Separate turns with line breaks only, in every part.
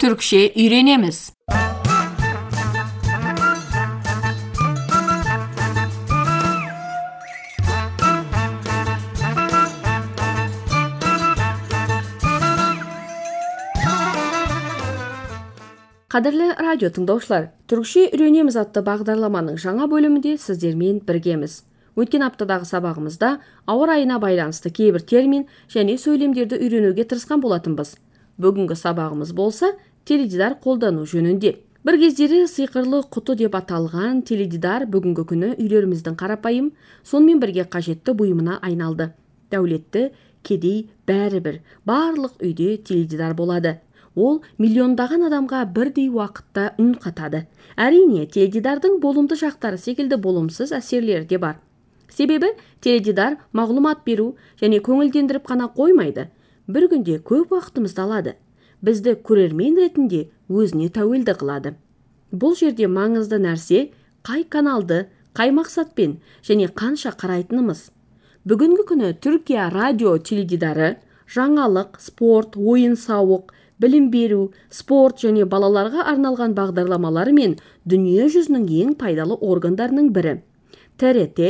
Türkçe öğrenemiz. Қадірлі радио тыңдаушылар, түркше үйренеміз атты бағдарламаның жаңа бөлімінде сіздермен біргеміз. Өткен аптадағы сабағымызда ауа райына байланысты кейбір термин және сөйлемдерді үйренуге тырысқан болатынбыз. Бүгінгі сабағымыз болса теледидар қолдану жөнінде. Бір кездері сиқырлы құты деп аталған теледидар бүгінгі күні үйлеріміздің қарапайым, сонымен бірге қажетті бұйымына айналды. Дәулетті, кедей, бәрі бір, барлық үйде теледидар болады ол миллиондаған адамға бірдей уақытта үн қатады әрине теледидардың болымды жақтары секілді болымсыз әсерлері де бар себебі теледидар мағлұмат беру және көңілдендіріп қана қоймайды бір күнде көп уақытымызды алады бізді көрермен ретінде өзіне тәуелді қылады. Бұл жерде маңызды нәрсе қай каналды қай мақсатпен және қанша қарайтынымыз. Бүгінгі күні түркия радио теледидары жаңалық спорт ойын сауық білім беру спорт және балаларға арналған бағдарламалары мен дүние жүзінің ең пайдалы органдарының бірі. Трт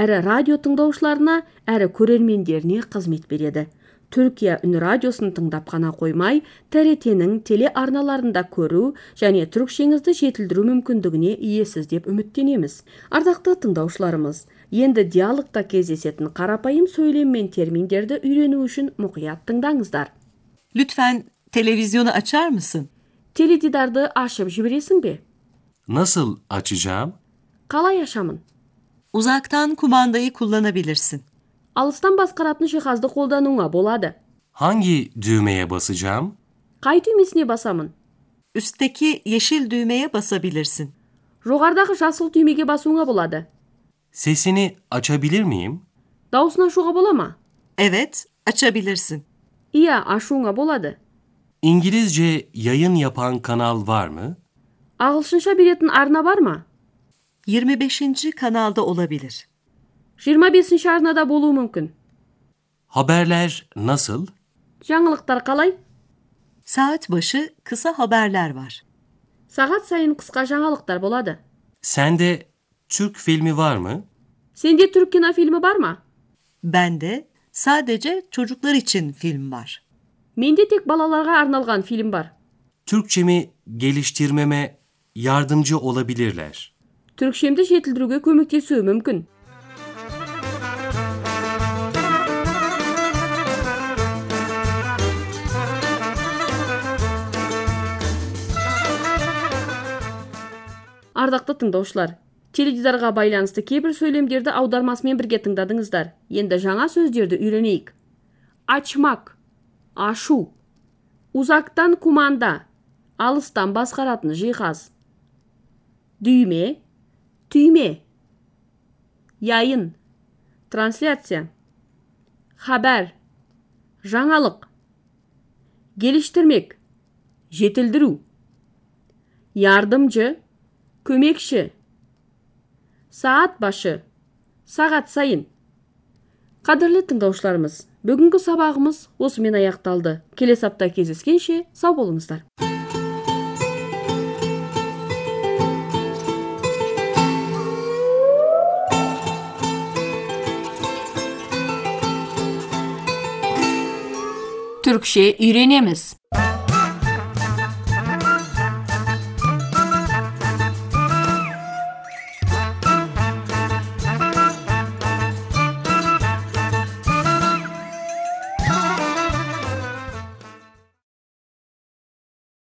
әрі радио тыңдаушыларына әрі көрермендеріне қызмет береді. Түркия үн радиосын тыңдап қана қоймай трт-ның телеарналарында көру және түрікшеңізді жетілдіру мүмкіндігіне иесіз деп үміттенеміз ардақты тыңдаушыларымыз енді диалогта кездесетін қарапайым сөйлем мен терминдерді үйрену үшін мұқият тыңдаңыздар
Lütfen televizyonu açar mısın?
теледидарды ашып жібересің бе
Nasıl açacağım?
қалай ашамын
Uzaktan kumandayı kullanabilirsin.
алыстан басқаратын жиһазды қолдануыңа болады
Hangi düğmeye basacağım?
қай түймесіне басамын
Üstteki yeşil düğmeye basabilirsin.
жоғарыдағы жасыл түймеге басуыңа болады
Sesini açabilir miyim?
дауысын ашуға бола ма
Evet, açabilirsin.
иә ашуыңа болады
İngilizce yayın yapan kanal var mı?
ағылшынша беретін арна бар ма
25. kanalda olabilir.
25 арнада болуы мүмкін
Haberler nasıl?
жаңылықтар қалай
Saat başı kısa haberler var.
сағат сайын қысқа жаңалықтар болады
Sende Türk filmi var mı?
сенде түрік кинофильмі бар ма
Bende sadece çocuklar için film var.
менде тек балаларға арналған фильм бар
Türkçemi geliştirmeme yardımcı olabilirler.
түрікшемді жетілдіруге көмектесуі мүмкін Ардақты тыңдаушылар. Теледидарға байланысты кейбір сөйлемдерді аудармасымен бірге тыңдадыңыздар. Енді жаңа сөздерді үйренейік. Açmak ашу uzaktan kumanda алыстан басқаратын жиһаз. Düğme tüyme yayın трансляция. Хабар жаңалық geliştirmek жетілдіру. Yardımcı көмекші. Сағат башы. Сағат сайын. Қадірлі тыңдаушыларымыз бүгінгі сабағымыз осымен аяқталды. Келесі апта кездескенше сау болыңыздар. Türkçe öğrenemiz.